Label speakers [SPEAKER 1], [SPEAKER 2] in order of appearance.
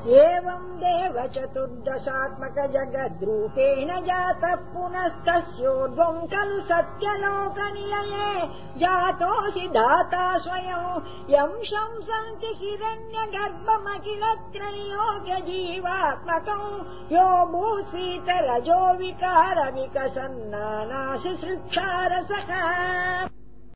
[SPEAKER 1] एवम् देव चतुर्दशात्मक जगद्रूपेण जातः पुनस्तस्योद्वम् खलु सत्यलोकनिलये जातोऽसि धाता स्वयम् यं शंसन्ति हिरण्यगर्भमखिलत्रयोग्य जीवात्मकम् यो भूसीतलजो विकार विकसन्नानासि सृक्षारसः।